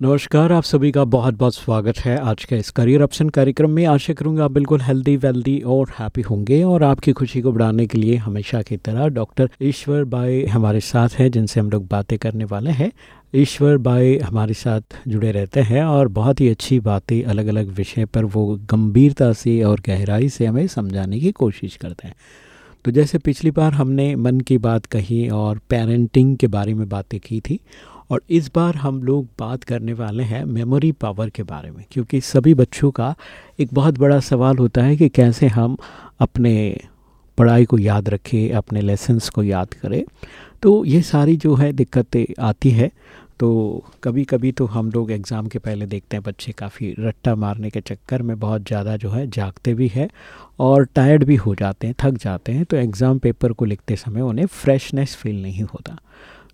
नमस्कार, आप सभी का बहुत बहुत स्वागत है आज के इस करियर ऑप्शन कार्यक्रम में। आशा करूँगा आप बिल्कुल हेल्दी वेल्दी और हैप्पी होंगे और आपकी खुशी को बढ़ाने के लिए हमेशा की तरह डॉक्टर ईश्वर बाई हमारे साथ हैं, जिनसे हम लोग बातें करने वाले हैं। ईश्वर बाई हमारे साथ जुड़े रहते हैं और बहुत ही अच्छी बातें अलग अलग विषय पर वो गंभीरता से और गहराई से हमें समझाने की कोशिश करते हैं। तो जैसे पिछली बार हमने मन की बात कही और पेरेंटिंग के बारे में बातें की थी और इस बार हम लोग बात करने वाले हैं मेमोरी पावर के बारे में, क्योंकि सभी बच्चों का एक बहुत बड़ा सवाल होता है कि कैसे हम अपने पढ़ाई को याद रखें, अपने लेसन्स को याद करें। तो ये सारी जो है दिक्कतें आती है। तो कभी कभी तो हम लोग एग्ज़ाम के पहले देखते हैं, बच्चे काफ़ी रट्टा मारने के चक्कर में बहुत ज़्यादा जो है जागते भी हैं और टायर्ड भी हो जाते हैं, थक जाते हैं। तो एग्ज़ाम पेपर को लिखते समय उन्हें फ्रेशनेस फील नहीं होता।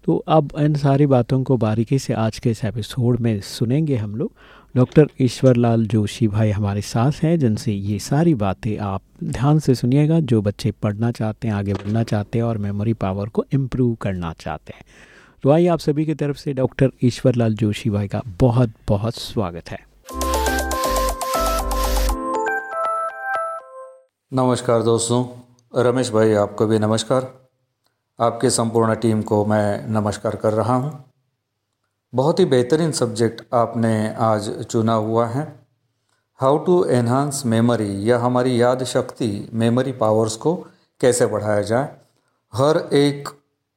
तो अब इन सारी बातों को बारीकी से आज के इस एपिसोड में सुनेंगे हम लोग। डॉक्टर ईश्वरलाल जोशी भाई हमारे साथ हैं, जिनसे ये सारी बातें आप ध्यान से सुनिएगा। जो बच्चे पढ़ना चाहते हैं, आगे बढ़ना चाहते हैं और मेमोरी पावर को इम्प्रूव करना चाहते हैं। तो आइए आप सभी की तरफ़ से डॉक्टर ईश्वर लाल जोशी भाई का बहुत बहुत स्वागत है। नमस्कार दोस्तों। रमेश भाई, आपको भी नमस्कार। आपके संपूर्ण टीम को मैं नमस्कार कर रहा हूँ। बहुत ही बेहतरीन सब्जेक्ट आपने आज चुना हुआ है। हाउ टू एनहांस मेमोरी या हमारी याद शक्ति मेमोरी पावर्स को कैसे बढ़ाया जाए? हर एक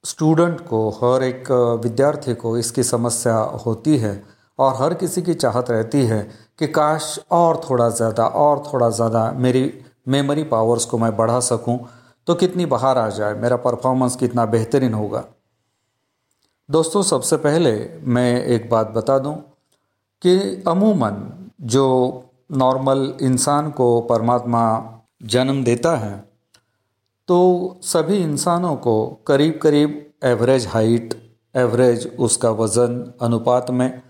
स्टूडेंट को, हर एक विद्यार्थी को इसकी समस्या होती है और हर किसी की चाहत रहती है कि काश और थोड़ा ज़्यादा, और थोड़ा ज़्यादा मेरी मेमोरी पावर्स को मैं बढ़ा सकूँ। तो कितनी बाहर आ जाए? मेरा परफॉर्मेंस कितना बेहतरीन होगा? दोस्तों, सबसे पहले मैं एक बात बता दूँ कि अमूमन जो नॉर्मल इंसान को परमात्मा जन्म देता है तो सभी इंसानों को करीब करीब एवरेज हाइट एवरेज उसका वज़न, अनुपात में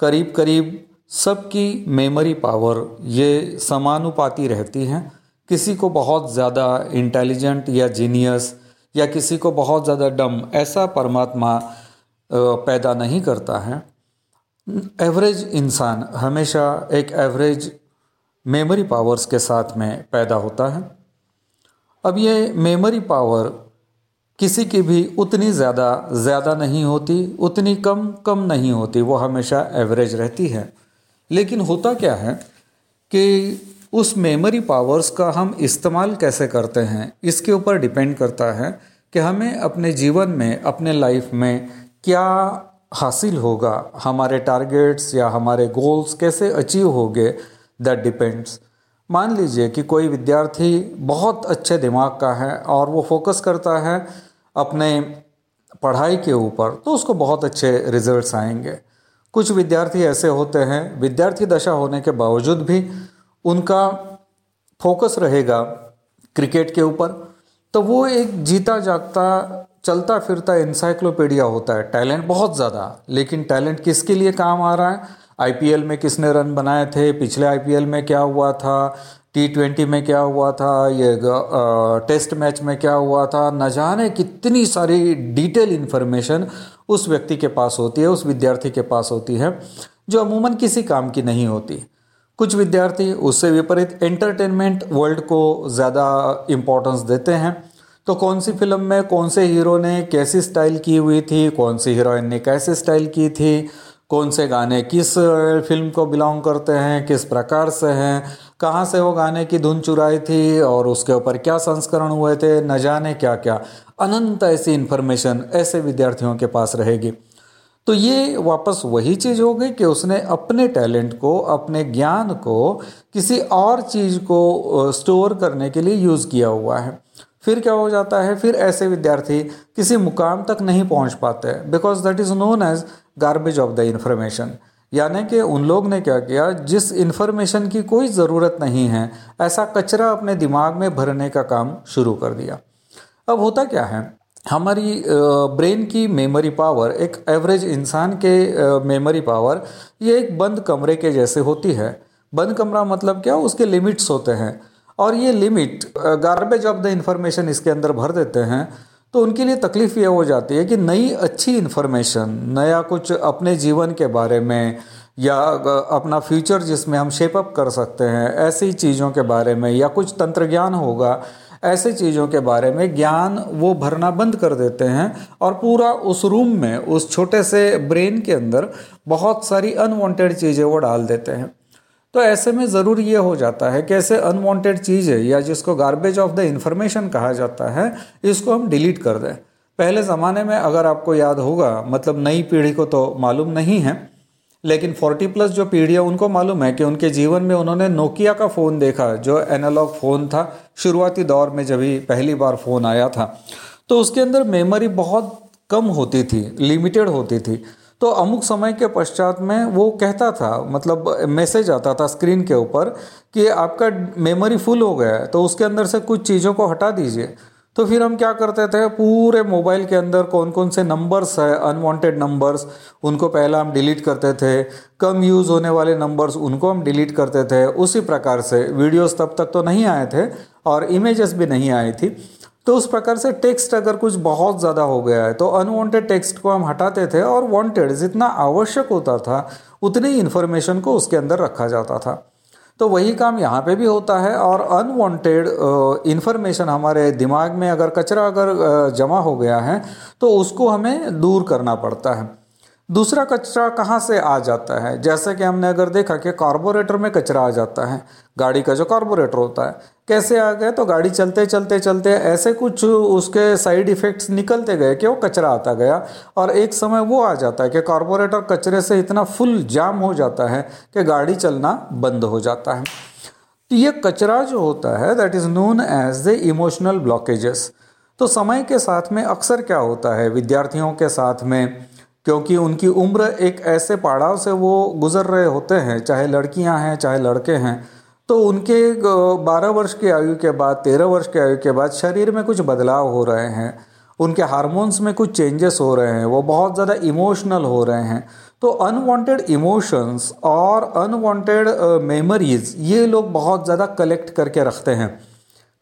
करीब करीब सबकी मेमोरी पावर ये समानुपाती रहती हैं। किसी को बहुत ज़्यादा इंटेलिजेंट या जीनियस या किसी को बहुत ज़्यादा डम ऐसा परमात्मा पैदा नहीं करता है। एवरेज इंसान हमेशा एक एवरेज मेमोरी पावर्स के साथ में पैदा होता है। अब ये मेमोरी पावर किसी की भी उतनी ज़्यादा ज़्यादा नहीं होती, उतनी कम कम नहीं होती, वो हमेशा एवरेज रहती है। लेकिन होता क्या है कि उस मेमोरी पावर्स का हम इस्तेमाल कैसे करते हैं? इसके ऊपर डिपेंड करता है कि हमें अपने जीवन में, अपने लाइफ में क्या हासिल होगा, हमारे टारगेट्स या हमारे गोल्स कैसे अचीव होंगे दैट डिपेंड्स मान लीजिए कि कोई विद्यार्थी बहुत अच्छे दिमाग का है और वो फोकस करता है अपने पढ़ाई के ऊपर तो उसको बहुत अच्छे रिजल्ट्स आएँगे। कुछ विद्यार्थी ऐसे होते हैं, विद्यार्थी दशा होने के बावजूद भी उनका फोकस रहेगा क्रिकेट के ऊपर तो वो एक जीता जागता चलता फिरता इंसाइक्लोपीडिया होता है। टैलेंट बहुत ज़्यादा, लेकिन टैलेंट किसके लिए काम आ रहा है? आईपीएल में किसने रन बनाए थे? पिछले आईपीएल में क्या हुआ था? टी ट्वेंटी में क्या हुआ था? ये टेस्ट मैच में क्या हुआ था? न जाने कितनी सारी डिटेल इन्फॉर्मेशन उस व्यक्ति के पास होती है, उस विद्यार्थी के पास होती है, जो अमूमन किसी काम की नहीं होती। कुछ विद्यार्थी उससे विपरीत एंटरटेनमेंट वर्ल्ड को ज़्यादा इम्पोर्टेंस देते हैं। तो कौन सी फ़िल्म में कौन से हीरो ने कैसी स्टाइल की हुई थी, कौन सी हीरोइन ने कैसे स्टाइल की थी, कौन से गाने किस फ़िल्म को बिलोंग करते हैं, किस प्रकार से हैं, कहाँ से वो गाने की धुन चुराई थी और उसके ऊपर क्या संस्करण हुए थे, न जाने क्या क्या अनंत ऐसी इन्फॉर्मेशन ऐसे विद्यार्थियों के पास रहेगी। तो ये वापस वही चीज़ हो गई कि उसने अपने टैलेंट को, अपने ज्ञान को किसी और चीज़ को स्टोर करने के लिए यूज़ किया हुआ है। फिर क्या हो जाता है? फिर ऐसे विद्यार्थी किसी मुकाम तक नहीं पहुँच पाते because that is known as garbage of the information यानी कि उन लोग ने क्या किया? जिस इन्फॉर्मेशन की कोई ज़रूरत नहीं है, ऐसा कचरा अपने दिमाग में भरने का काम शुरू कर दिया। अब होता क्या है? हमारी ब्रेन की मेमोरी पावर एक एवरेज इंसान के मेमोरी पावर ये एक बंद कमरे के जैसे होती है। बंद कमरा मतलब क्या? उसके लिमिट्स होते हैं। और ये limit garbage of the information इसके अंदर भर देते हैं तो उनके लिए तकलीफ़ ये हो जाती है कि नई अच्छी इन्फॉर्मेशन नया कुछ अपने जीवन के बारे में, या अपना फ्यूचर जिसमें हम शेपअप कर सकते हैं, ऐसी चीज़ों के बारे में, या कुछ तंत्र ज्ञान होगा ऐसे चीज़ों के बारे में ज्ञान वो भरना बंद कर देते हैं और पूरा उस रूम में, उस छोटे से ब्रेन के अंदर बहुत सारी अनवांटेड चीज़ें वो डाल देते हैं। तो ऐसे में ज़रूर ये हो जाता है कि ऐसे अनवांटेड चीज़ें या जिसको गार्बेज ऑफ़ द इंफॉर्मेशन कहा जाता है, इसको हम डिलीट कर दें। पहले ज़माने में अगर आपको याद होगा मतलब नई पीढ़ी को तो मालूम नहीं है लेकिन 40 प्लस जो पीढ़ी है, उनको मालूम है कि उनके जीवन में उन्होंने नोकिया का फ़ोन देखा, जो एनालॉग फ़ोन था, शुरुआती दौर में जब ही पहली बार फ़ोन आया था। तो उसके अंदर मेमोरी बहुत कम होती थी, लिमिटेड होती थी। तो अमुक समय के पश्चात में वो कहता था मतलब मैसेज आता था स्क्रीन के ऊपर कि आपका मेमोरी फुल हो गया है तो उसके अंदर से कुछ चीज़ों को हटा दीजिए। तो फिर हम क्या करते थे, पूरे मोबाइल के अंदर कौन कौन से नंबर्स है अनवांटेड नंबर्स उनको पहला हम डिलीट करते थे। कम यूज़ होने वाले नंबर्स उनको हम डिलीट करते थे। उसी प्रकार से वीडियोस तब तक तो नहीं आए थे और इमेजेस भी नहीं आई थी। तो उस प्रकार से टेक्स्ट अगर कुछ बहुत ज़्यादा हो गया है तो अनवांटेड टेक्स्ट को हम हटाते थे और वांटेड जितना आवश्यक होता था, उतनी इन्फॉर्मेशन को उसके अंदर रखा जाता था। तो वही काम यहाँ पे भी होता है और अनवांटेड इन्फॉर्मेशन हमारे दिमाग में अगर कचरा अगर जमा हो गया है तो उसको हमें दूर करना पड़ता है। दूसरा कचरा कहाँ से आ जाता है? जैसे कि हमने अगर देखा कि कार्बोरेटर में कचरा आ जाता है, गाड़ी का जो कार्बोरेटर होता है, कैसे आ गए तो गाड़ी चलते चलते चलते ऐसे कुछ उसके साइड इफ़ेक्ट्स निकलते गए कि वो कचरा आता गया और एक समय वो आ जाता है कि कार्बोरेटर कचरे से इतना फुल जाम हो जाता है कि गाड़ी चलना बंद हो जाता है। तो ये कचरा जो होता है that is known as the emotional blockages तो समय के साथ में अक्सर क्या होता है? विद्यार्थियों के साथ में क्योंकि उनकी उम्र एक ऐसे पड़ाव से वो गुजर रहे होते हैं, चाहे लड़कियाँ हैं, चाहे लड़के हैं। तो उनके बारह वर्ष की आयु के बाद, तेरह वर्ष की आयु के बाद शरीर में कुछ बदलाव हो रहे हैं। उनके हार्मोन्स में कुछ चेंजेस हो रहे हैं, वो बहुत ज़्यादा इमोशनल हो रहे हैं। तो अनवांटेड इमोशंस और अनवांटेड मेमोरीज, ये लोग बहुत ज़्यादा कलेक्ट करके रखते हैं।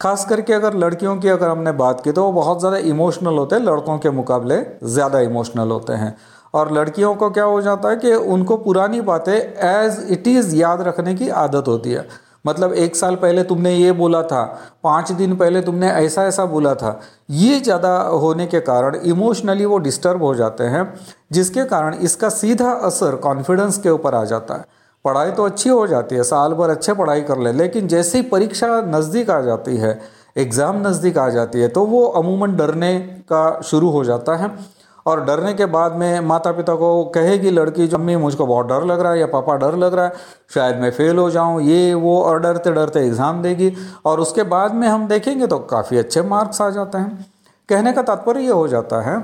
खास करके अगर लड़कियों की अगर हमने बात की तो वो बहुत ज़्यादा इमोशनल होते हैं, लड़कों के मुकाबले ज़्यादा इमोशनल होते हैं। और लड़कियों को क्या हो जाता है कि उनको पुरानी बातें एज इट इज़ याद रखने की आदत होती है। मतलब एक साल पहले तुमने ये बोला था, पाँच दिन पहले तुमने ऐसा ऐसा बोला था। ये ज़्यादा होने के कारण इमोशनली वो डिस्टर्ब हो जाते हैं, जिसके कारण इसका सीधा असर कॉन्फिडेंस के ऊपर आ जाता है। पढ़ाई तो अच्छी हो जाती है, साल भर अच्छे पढ़ाई कर ले, लेकिन जैसे ही परीक्षा नज़दीक आ जाती है, एग्ज़ाम नज़दीक आ जाती है तो वो अमूमन डरने का शुरू हो जाता है। और डरने के बाद में माता पिता को कहेगी लड़की जो अम्मी मुझको बहुत डर लग रहा है या पापा डर लग रहा है, शायद मैं फेल हो जाऊँ। ये वो और डरते डरते एग्ज़ाम देगी और उसके बाद में हम देखेंगे तो काफ़ी अच्छे मार्क्स आ जाते हैं। कहने का तात्पर्य ये हो जाता है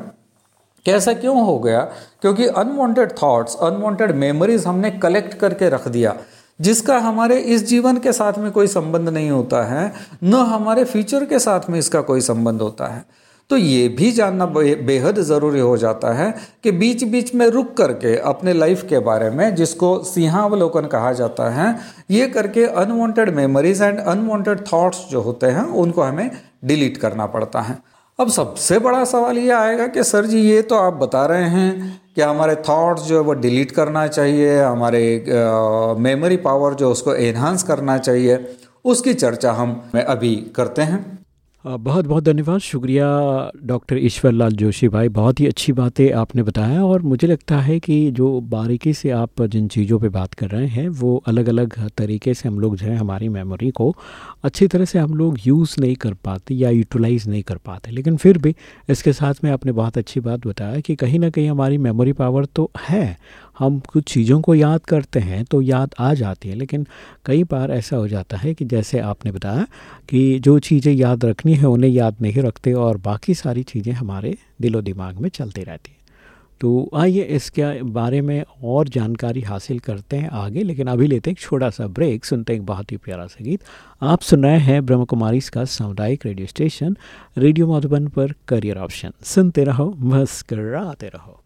कि ऐसा क्यों हो गया? क्योंकि अनवांटेड थॉट्स अनवांटेड मेमोरीज हमने कलेक्ट करके रख दिया, जिसका हमारे इस जीवन के साथ में कोई संबंध नहीं होता है, न हमारे फ्यूचर के साथ में इसका कोई संबंध होता है। तो ये भी जानना बेहद ज़रूरी हो जाता है कि बीच बीच में रुक करके अपने लाइफ के बारे में, जिसको सिंहावलोकन कहा जाता है, ये करके unwanted memories and unwanted thoughts जो होते हैं, उनको हमें डिलीट करना पड़ता है। अब सबसे बड़ा सवाल ये आएगा कि सर जी, ये तो आप बता रहे हैं कि हमारे थॉट्स जो है वो डिलीट करना चाहिए, हमारे मेमोरी पावर जो उसको एनहांस करना चाहिए, उसकी चर्चा हम अभी करते हैं। बहुत बहुत धन्यवाद। शुक्रिया, डॉक्टर ईश्वर लाल जोशी भाई। बहुत ही अच्छी बातें आपने बताया और मुझे लगता है कि जो बारीकी से आप जिन चीज़ों पे बात कर रहे हैं, वो अलग अलग तरीके से हम लोग जो है हमारी मेमोरी को अच्छी तरह से हम लोग यूज़ नहीं कर पाते या यूटिलाइज़ नहीं कर पाते। लेकिन फिर भी इसके साथ में आपने बहुत अच्छी बात बताया कि कहीं ना कहीं हमारी मेमोरी पावर तो है हम कुछ चीज़ों को याद करते हैं तो याद आ जाती है, लेकिन कई बार ऐसा हो जाता है कि जैसे आपने बताया कि जो चीज़ें याद रखनी है, उन्हें याद नहीं रखते और बाकी सारी चीज़ें हमारे दिलो दिमाग में चलती रहती हैं। तो आइए इसके बारे में और जानकारी हासिल करते हैं आगे, लेकिन अभी लेते हैं एक छोटा सा ब्रेक, सुनते हैं एक बहुत ही प्यारा सा गीत। आप सुन रहे हैं ब्रह्म कुमारी का सामुदायिक रेडियो स्टेशन, रेडियो मधुबन पर करियर ऑप्शन। सुनते रहो, मस्कराते रहो।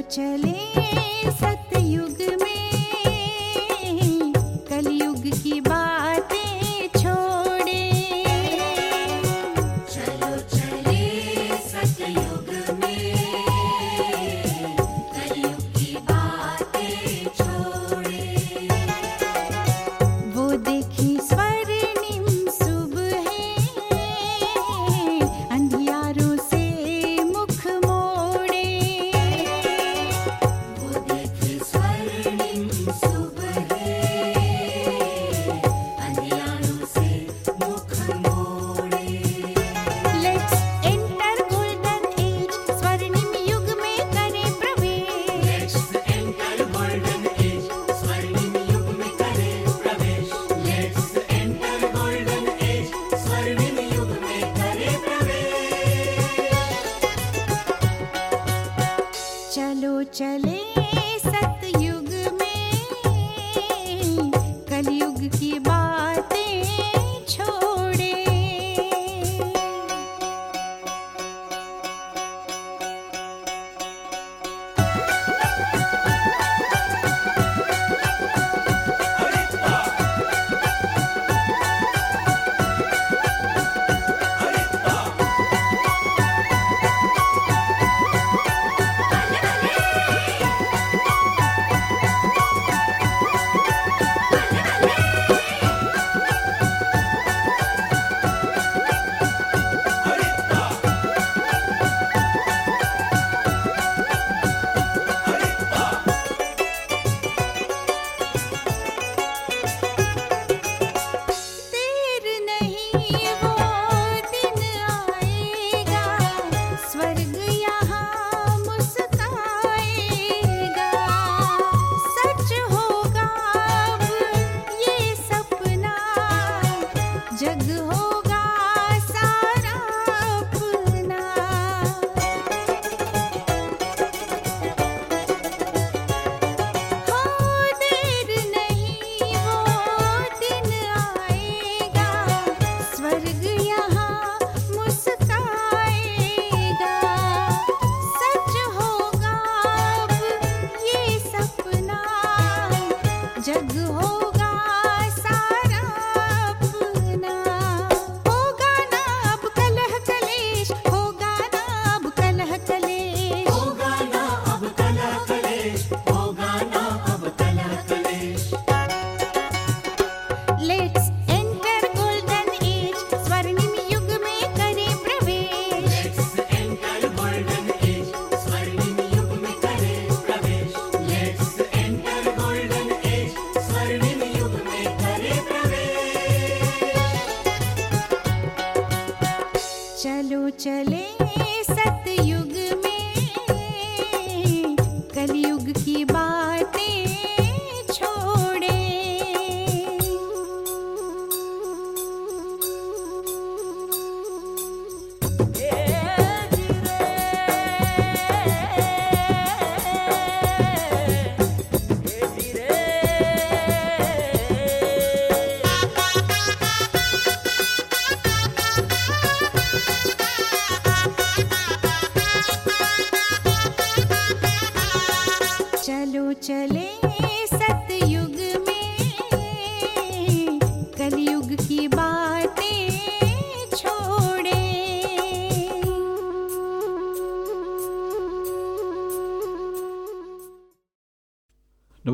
चले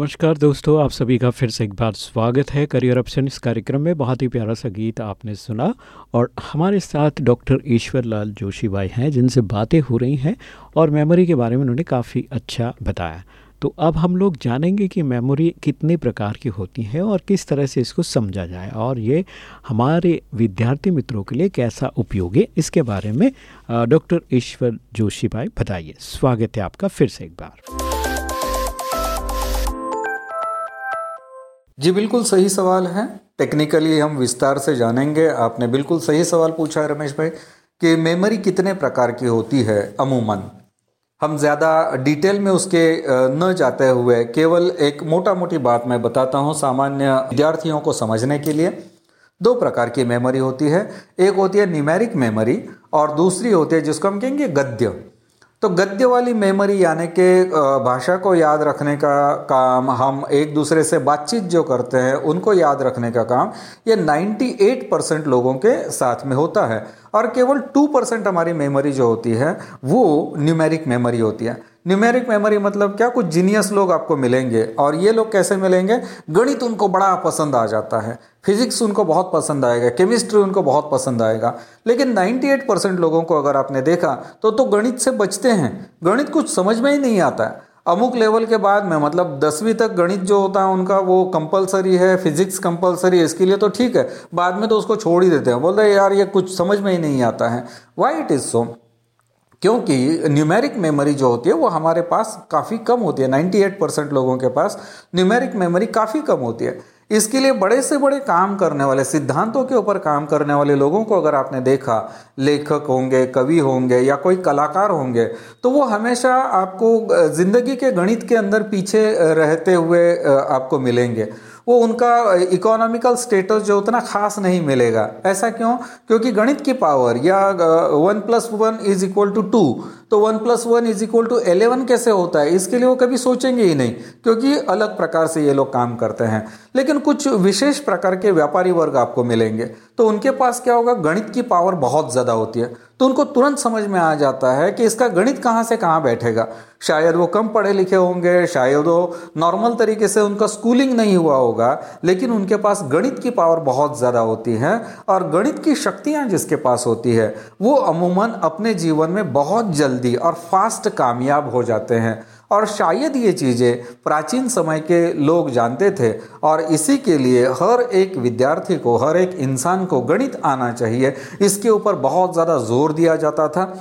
नमस्कार दोस्तों, आप सभी का फिर से एक बार स्वागत है। करियर ऑप्शन इस कार्यक्रम में बहुत ही प्यारा सा गीत आपने सुना और हमारे साथ डॉक्टर ईश्वर लाल जोशी भाई हैं, जिनसे बातें हो रही हैं और मेमोरी के बारे में उन्होंने काफ़ी अच्छा बताया। तो अब हम लोग जानेंगे कि मेमोरी कितने प्रकार की होती है और किस तरह से इसको समझा जाए और ये हमारे विद्यार्थी मित्रों के लिए कैसा उपयोगी इसके बारे में डॉक्टर ईश्वर जोशी भाई बताइए। स्वागत है आपका फिर से एक बार। जी, बिल्कुल सही सवाल है। टेक्निकली हम विस्तार से जानेंगे। आपने बिल्कुल सही सवाल पूछा है रमेश भाई कि मेमोरी कितने प्रकार की होती है अमूमन। हम ज़्यादा डिटेल में उसके न जाते हुए केवल एक मोटा मोटी बात मैं बताता हूँ सामान्य विद्यार्थियों को समझने के लिए। दो प्रकार की मेमोरी होती है। एक होती है न्यूमेरिक मेमोरी और दूसरी होती है जिसको हम कहेंगे गद्य। तो गद्य वाली मेमोरी यानी कि भाषा को याद रखने का काम, हम एक दूसरे से बातचीत जो करते हैं, उनको याद रखने का काम, ये 98 परसेंट लोगों के साथ में होता है। और केवल 2 परसेंट हमारी मेमोरी जो होती है, वो न्यूमेरिक मेमोरी होती है। न्यूमेरिक मेमोरी मतलब क्या? कुछ जीनियस लोग आपको मिलेंगे और ये लोग कैसे मिलेंगे? गणित उनको बड़ा पसंद आ जाता है। फिजिक्स उनको बहुत पसंद आएगा। केमिस्ट्री उनको बहुत पसंद आएगा। लेकिन 98 परसेंट लोगों को अगर आपने देखा तो तो गणित से बचते हैं। गणित कुछ समझ में ही नहीं आता है। अमुक लेवल के बाद में मतलब दसवीं तक गणित जो होता है, उनका वो कंपलसरी है फिजिक्स कंपलसरी है, इसके लिए तो ठीक है। बाद में तो उसको छोड़ ही देते हैं। बोलते हैं, यार, ये कुछ समझ में ही नहीं आता है। वाई इट इज़ सो क्योंकि न्यूमेरिक मेमोरी जो होती है, वो हमारे पास काफ़ी कम होती है 98 परसेंट लोगों के पास न्यूमेरिक मेमोरी काफ़ी कम होती है। इसके लिए बड़े से बड़े काम करने वाले, सिद्धांतों के ऊपर काम करने वाले लोगों को अगर आपने देखा, लेखक होंगे, कवि होंगे या कोई कलाकार होंगे तो वो हमेशा आपको, ज़िंदगी के गणित के अंदर पीछे रहते हुए आपको मिलेंगे। वो उनका इकोनॉमिकल स्टेटस जो उतना खास नहीं मिलेगा। ऐसा क्यों? क्योंकि गणित की पावर या one plus one is equal to two तो one plus one is equal to eleven कैसे होता है? इसके लिए वो कभी सोचेंगे ही नहीं, क्योंकि अलग प्रकार से ये लोग काम करते हैं। लेकिन कुछ विशेष प्रकार के व्यापारी वर्ग आपको मिलेंगे। तो उनके पास क्या होगा? गणित की पावर बहुत ज़्यादा होती है। तो उनको तुरंत समझ में आ जाता है कि इसका गणित कहाँ से कहाँ बैठेगा। शायद वो कम पढ़े लिखे होंगे, शायद वो नॉर्मल तरीके से उनका स्कूलिंग नहीं हुआ होगा, लेकिन उनके पास गणित की पावर बहुत ज़्यादा होती है और गणित की शक्तियाँ जिसके पास होती है, वो अमूमन अपने जीवन में बहुत जल्दी और फास्ट कामयाब हो जाते हैं। और शायद ये चीज़ें प्राचीन समय के लोग जानते थे और इसी के लिए हर एक विद्यार्थी को, हर एक इंसान को गणित आना चाहिए। इसके ऊपर बहुत ज़्यादा ज़ोर दिया जाता था।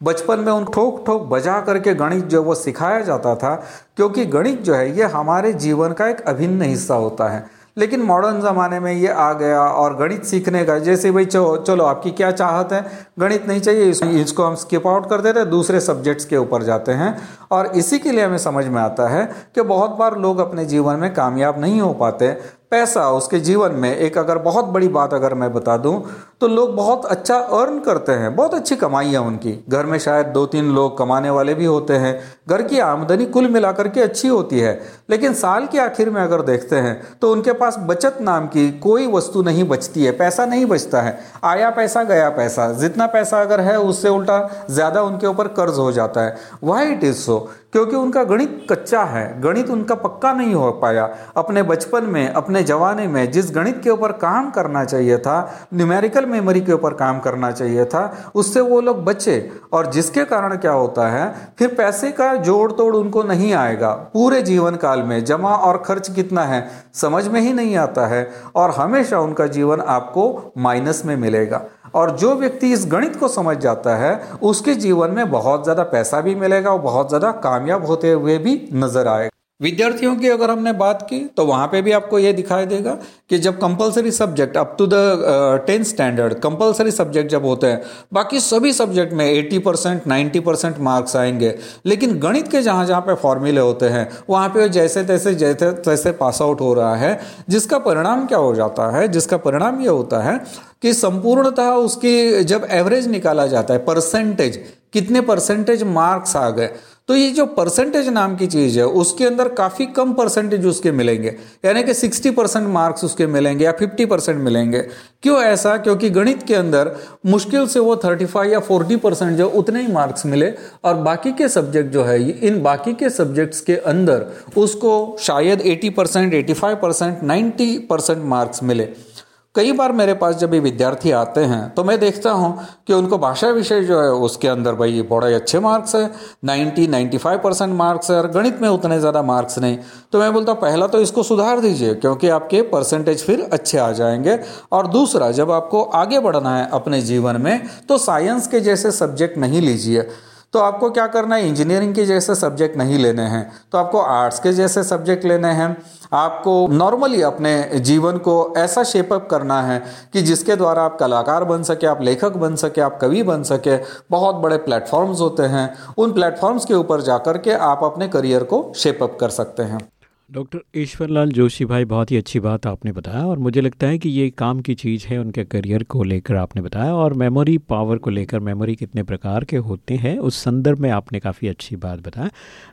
बचपन में उन ठोक ठोक बजा करके गणित जो वो सिखाया जाता था, क्योंकि गणित जो है ये हमारे जीवन का एक अभिन्न हिस्सा होता है। लेकिन मॉडर्न ज़माने में ये आ गया और गणित सीखने का, जैसे भाई चलो चलो आपकी क्या चाहत है? गणित नहीं चाहिए इसको हम स्किप आउट कर देते हैं, दूसरे सब्जेक्ट्स के ऊपर जाते हैं। और इसी के लिए हमें समझ में आता है कि बहुत बार लोग अपने जीवन में कामयाब नहीं हो पाते। पैसा उसके जीवन में, एक अगर बहुत बड़ी बात अगर मैं बता दूँ तो लोग बहुत अच्छा अर्न करते हैं, बहुत अच्छी कमाई है उनकी। घर में शायद दो तीन लोग कमाने वाले भी होते हैं, घर की आमदनी कुल मिलाकर के अच्छी होती है। लेकिन साल के आखिर में अगर देखते हैं तो उनके पास बचत नाम की कोई वस्तु नहीं बचती है, पैसा नहीं बचता है। आया पैसा, गया पैसा, जितना पैसा अगर है, उससे उल्टा ज़्यादा उनके ऊपर कर्ज हो जाता है। वाई इट इज़ सो क्योंकि उनका गणित कच्चा है, गणित उनका पक्का नहीं हो पाया। अपने बचपन में, अपने जवाने में, जिस गणित के ऊपर काम करना चाहिए था न्यूमेरिकल मेमोरी के ऊपर काम करना चाहिए था, उससे वो लोग बचे। और जिसके कारण क्या होता है, फिर पैसे का जोड़ तोड़ उनको नहीं आएगा। पूरे जीवन काल में जमा और खर्च कितना है, समझ में ही नहीं आता है। और हमेशा उनका जीवन आपको माइनस में मिलेगा। और जो व्यक्ति इस गणित को समझ जाता है, उसके जीवन में बहुत ज़्यादा पैसा भी मिलेगा और बहुत ज़्यादा कामयाब होते हुए भी नज़र आएगा। विद्यार्थियों की अगर हमने बात की तो वहाँ पे भी आपको ये दिखाई देगा कि जब compulsory subject up to the tenth standard compulsory subject जब होते हैं, बाकी सभी सब्जेक्ट में 80 परसेंट नाइन्टी परसेंट मार्क्स आएँगे। लेकिन गणित के जहाँ जहाँ पे फॉर्मूले होते हैं, वहाँ पे जैसे तैसे जैसे तैसे पास आउट हो रहा है, जिसका परिणाम क्या हो जाता है, जिसका परिणाम ये होता है कि संपूर्णतः उसकी जब एवरेज निकाला जाता है परसेंटेज कितने परसेंटेज मार्क्स आ गए? तो ये जो परसेंटेज नाम की चीज़ है, उसके अंदर काफ़ी कम परसेंटेज उसके मिलेंगे। यानी कि 60 परसेंट मार्क्स उसके मिलेंगे या 50 परसेंट मिलेंगे। क्यों ऐसा? क्योंकि गणित के अंदर मुश्किल से वो 35 या 40 परसेंट जो, उतने ही मार्क्स मिले। और बाकी के सब्जेक्ट जो है, इन बाकी के सब्जेक्ट्स के अंदर उसको शायद 80 परसेंट एटी मार्क्स मिले। कई बार मेरे पास जब ये विद्यार्थी आते हैं तो मैं देखता हूँ कि उनको भाषा विषय जो है, उसके अंदर भाई बड़े अच्छे मार्क्स है 90 95 परसेंट मार्क्स है, और गणित में उतने ज़्यादा मार्क्स नहीं। तो मैं बोलता हूँ, पहला तो इसको सुधार दीजिए, क्योंकि आपके परसेंटेज फिर अच्छे आ जाएँगे। और दूसरा, जब आपको आगे बढ़ना है अपने जीवन में तो साइंस के जैसे सब्जेक्ट नहीं लीजिए। तो आपको क्या करना है? इंजीनियरिंग के जैसे सब्जेक्ट नहीं लेने हैं। तो आपको आर्ट्स के जैसे सब्जेक्ट लेने हैं। आपको नॉर्मली अपने जीवन को ऐसा शेपअप करना है कि जिसके द्वारा आप कलाकार बन सके, आप लेखक बन सके, आप कवि बन सके। बहुत बड़े प्लेटफॉर्म्स होते हैं। उन प्लेटफॉर्म्स के ऊपर जा के आप अपने करियर को शेपअप कर सकते हैं। डॉक्टर ईश्वरलाल जोशी भाई, बहुत ही अच्छी बात आपने बताया और मुझे लगता है कि ये काम की चीज़ है उनके करियर को लेकर आपने बताया और मेमोरी पावर को लेकर मेमोरी कितने प्रकार के होते हैं, उस संदर्भ में आपने काफ़ी अच्छी बात बताया।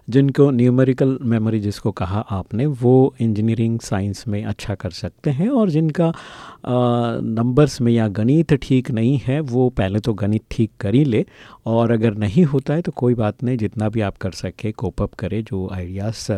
जिनको न्यूमेरिकल मेमोरी जिसको कहा आपने, वो इंजीनियरिंग साइंस में अच्छा कर सकते हैं और जिनका नंबर्स में या गणित ठीक नहीं है, वो पहले तो गणित ठीक कर ही ले और अगर नहीं होता है तो कोई बात नहीं, जितना भी आप कर सके कोपअप करें, जो आइडियाज़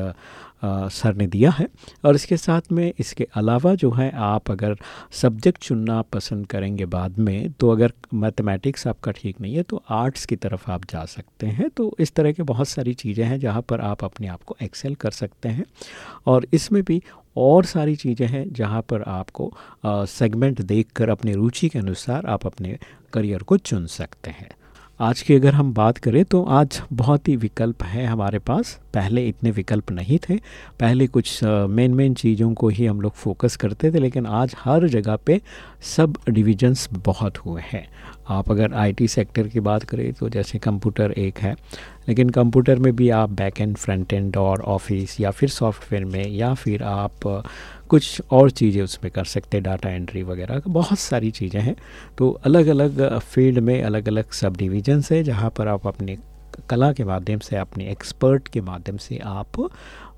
सर ने दिया है। और इसके साथ में इसके अलावा जो है, आप अगर सब्जेक्ट चुनना पसंद करेंगे बाद में तो अगर मैथमेटिक्स आपका ठीक नहीं है तो आर्ट्स की तरफ़ आप जा सकते हैं। तो इस तरह के बहुत सारी चीज़ें हैं, जहाँ पर आप अपने आप को एक्सेल कर सकते हैं। और इसमें भी और सारी चीज़ें हैं, जहाँ पर आपको सेगमेंट देखकर अपनी रुचि के अनुसार आप अपने करियर को चुन सकते हैं। आज की अगर हम बात करें तो आज बहुत ही विकल्प है हमारे पास। पहले इतने विकल्प नहीं थे। पहले कुछ मेन मेन चीज़ों को ही हम लोग फोकस करते थे, लेकिन आज हर जगह पे सब डिविजन्स बहुत हुए हैं। आप अगर आईटी सेक्टर की बात करें तो जैसे कंप्यूटर एक है, लेकिन कंप्यूटर में भी आप बैक एंड फ्रंट एंड और ऑफ़िस या फिर सॉफ्टवेयर में या फिर आप कुछ और चीज़ें उसमें कर सकते हैं डाटा एंट्री वगैरह, बहुत सारी चीज़ें हैं। तो अलग अलग फ़ील्ड में अलग अलग सब डिविजन्स है, जहाँ पर आप अपने कला के माध्यम से, अपने एक्सपर्ट के माध्यम से आप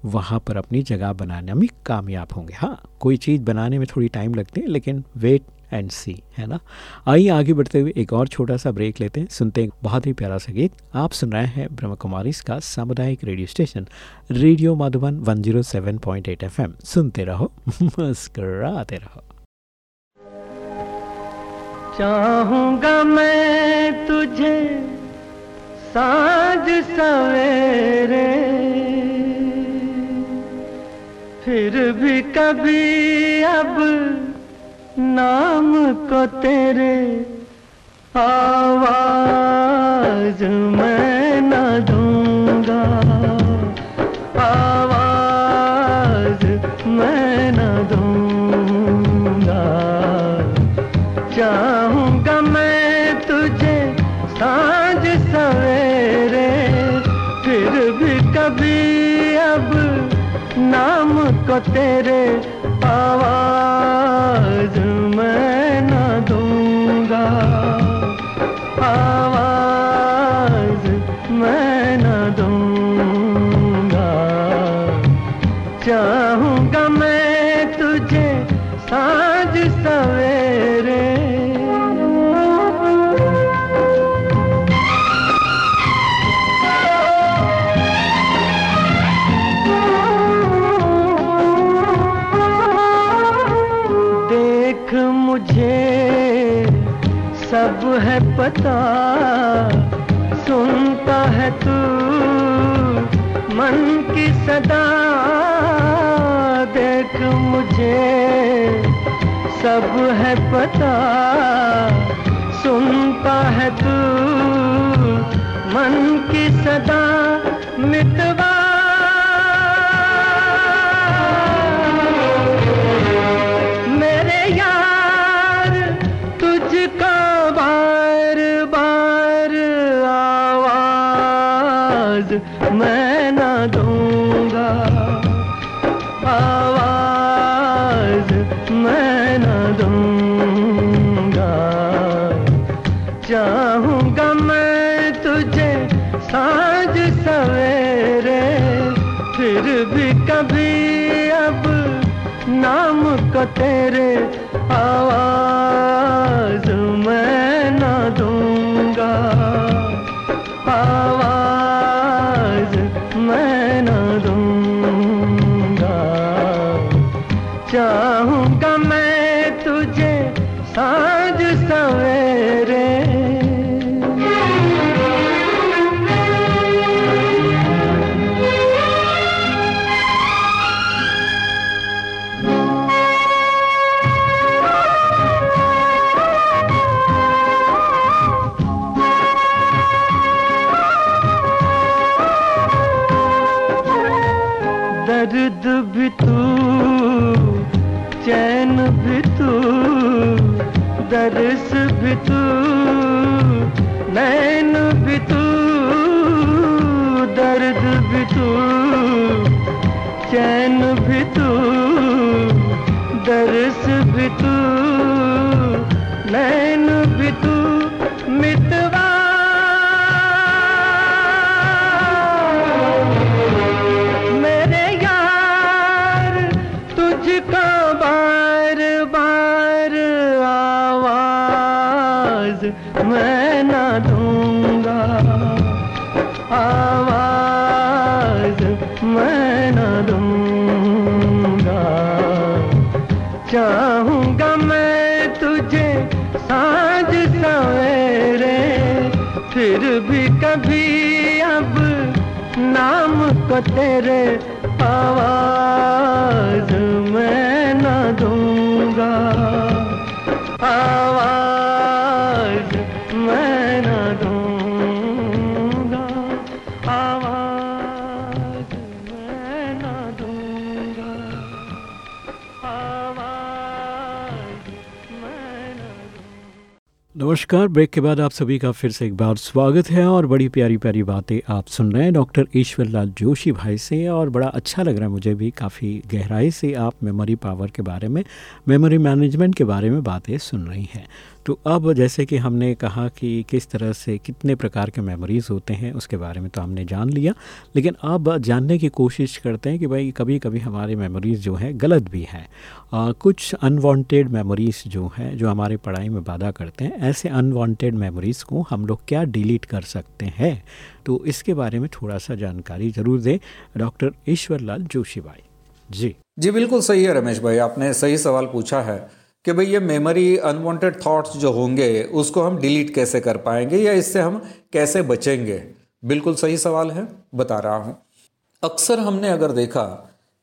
वहाँ पर अपनी जगह बनाने में कामयाब होंगे। हाँ कोई चीज़ बनाने में थोड़ी टाइम लगती है, लेकिन वेट एंड सी है ना? आइए आगे बढ़ते हुए एक और छोटा सा ब्रेक लेते हैं। सुनते हैं बहुत ही प्यारा सा गीत। आप सुन रहे हैं ब्रह्म कुमारी का सामुदायिक radio station radio Madhuban 107.8 FM सुनते रहो, मुस्कराते रहो। चाहूँगा मैं तुझे साज सवेरे, फिर भी कभी अब नाम को तेरे आवाज़ मैं न दूँगा। आवाज़ मैं न दूँगा। चाहूँगा मैं तुझे साँझ सवेरे, फिर भी कभी अब नाम को तेरे सब है पता? सुनता है तू मन की सदा मितवा नमस्कार। ब्रेक के बाद आप सभी का फिर से एक बार स्वागत है और बड़ी प्यारी प्यारी बातें आप सुन रहे हैं डॉक्टर ईश्वर लाल जोशी भाई से और बड़ा अच्छा लग रहा है मुझे भी काफ़ी गहराई से आप मेमोरी पावर के बारे में, मेमोरी मैनेजमेंट के बारे में बातें सुन रही हैं। तो अब जैसे कि हमने कहा कि किस तरह से कितने प्रकार के मेमोरीज़ होते हैं, उसके बारे में तो हमने जान लिया। लेकिन अब जानने की कोशिश करते हैं कि भाई कभी कभी हमारे मेमोरीज़ जो हैं गलत भी हैं। कुछ अनवांटेड मेमोरीज़ जो हैं, जो हमारे पढ़ाई में बाधा करते हैं, ऐसे अनवांटेड मेमोरीज़ को हम लोग क्या डिलीट कर सकते हैं? तो इसके बारे में थोड़ा सा जानकारी ज़रूर दें, डॉक्टर ईश्वर लाल जोशी भाई जी। जी, बिल्कुल सही है रमेश भाई, आपने सही सवाल पूछा है। कि भाई ये मेमोरी अनवांटेड थॉट्स जो होंगे, उसको हम डिलीट कैसे कर पाएँगे या इससे हम कैसे बचेंगे? बिल्कुल सही सवाल है, बता रहा हूँ। अक्सर हमने अगर देखा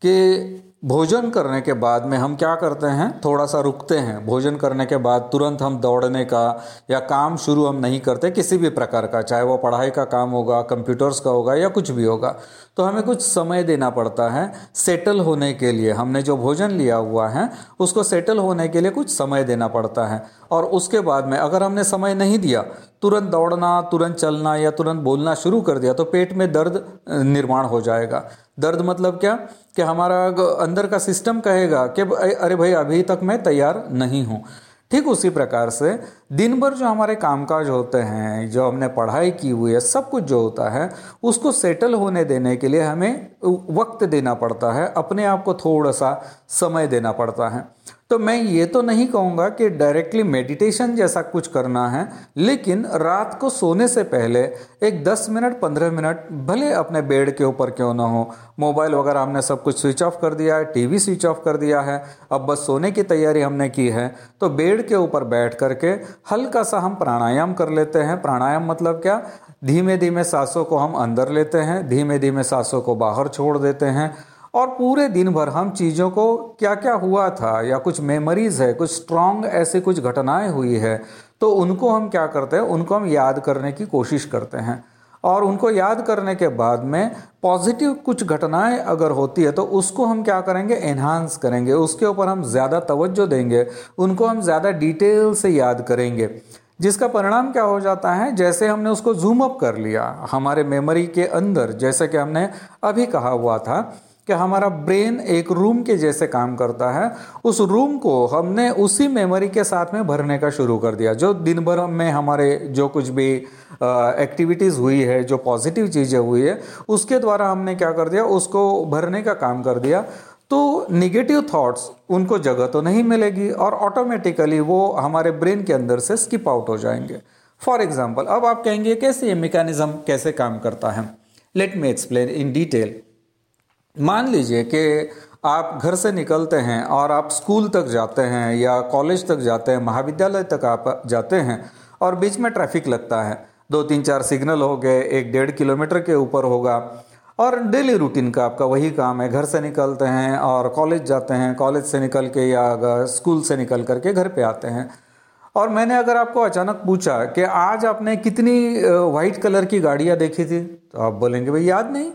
कि भोजन करने के बाद में हम क्या करते हैं? थोड़ा सा रुकते हैं। भोजन करने के बाद तुरंत हम दौड़ने का या काम शुरू हम नहीं करते, किसी भी प्रकार का, चाहे वो पढ़ाई का काम होगा कंप्यूटर्स का होगा या कुछ भी होगा। तो हमें कुछ समय देना पड़ता है सेटल होने के लिए। हमने जो भोजन लिया हुआ है, उसको सेटल होने के लिए कुछ समय देना पड़ता है। और उसके बाद में अगर हमने समय नहीं दिया तुरंत दौड़ना, तुरंत चलना या तुरंत बोलना शुरू कर दिया तो पेट में दर्द निर्माण हो जाएगा। दर्द मतलब क्या? कि हमारा अंदर का सिस्टम कहेगा कि अरे भाई, अभी तक मैं तैयार नहीं हूँ। ठीक उसी प्रकार से दिन भर जो हमारे कामकाज होते हैं, जो हमने पढ़ाई की हुई है, सब कुछ जो होता है, उसको सेटल होने देने के लिए हमें वक्त देना पड़ता है, अपने आप को थोड़ा सा समय देना पड़ता है। तो मैं ये तो नहीं कहूँगा कि डायरेक्टली मेडिटेशन जैसा कुछ करना है, लेकिन रात को सोने से पहले एक 10 मिनट 15 मिनट भले अपने बेड के ऊपर क्यों ना हो, मोबाइल वगैरह हमने सब कुछ स्विच ऑफ़ कर दिया है टीवी स्विच ऑफ़ कर दिया है, अब बस सोने की तैयारी हमने की है तो बेड के ऊपर बैठ करके हल्का सा हम प्राणायाम कर लेते हैं। प्राणायाम मतलब क्या? धीमे धीमे सांसों को हम अंदर लेते हैं धीमे धीमे सांसों को बाहर छोड़ देते हैं और पूरे दिन भर हम चीज़ों को क्या क्या हुआ था या कुछ मेमोरीज है, कुछ स्ट्रांग ऐसे कुछ घटनाएँ हुई है तो उनको हम क्या करते हैं? उनको हम याद करने की कोशिश करते हैं। और उनको याद करने के बाद में पॉजिटिव कुछ घटनाएँ अगर होती है तो उसको हम क्या करेंगे? एनहांस करेंगे। उसके ऊपर हम ज़्यादा तवज्जो देंगे। उनको हम ज़्यादा डिटेल से याद करेंगे। जिसका परिणाम क्या हो जाता है? जैसे हमने उसको जूम अप कर लिया हमारे मेमोरी के अंदर, जैसे कि हमने अभी कहा हुआ था कि हमारा ब्रेन एक रूम के जैसे काम करता है, उस रूम को हमने उसी मेमोरी के साथ में भरने का शुरू कर दिया। जो दिन भर में हमारे जो कुछ भी एक्टिविटीज़ हुई है, जो पॉजिटिव चीज़ें हुई है, उसके द्वारा हमने क्या कर दिया, उसको भरने का काम कर दिया। तो निगेटिव थॉट्स उनको जगह तो नहीं मिलेगी और ऑटोमेटिकली वो हमारे ब्रेन के अंदर से स्किप आउट हो जाएँगे। फॉर एग्ज़ाम्पल अब आप कहेंगे, कैसे ये मैकेनिज्म कैसे काम करता है? Let me explain in detail मान लीजिए कि आप घर से निकलते हैं और आप स्कूल तक जाते हैं या कॉलेज तक जाते हैं, महाविद्यालय तक आप जाते हैं और बीच में ट्रैफ़िक लगता है। दो तीन चार सिग्नल हो गए, एक डेढ़ किलोमीटर के ऊपर होगा और डेली रूटीन का आपका वही काम है। घर से निकलते हैं और कॉलेज जाते हैं, कॉलेज से निकल के या स्कूल से निकल करके घर पे आते हैं। और मैंने अगर आपको अचानक पूछा कि आज आपने कितनी वाइट कलर की गाड़ियाँ देखी थी तो आप बोलेंगे, भाई, याद नहीं।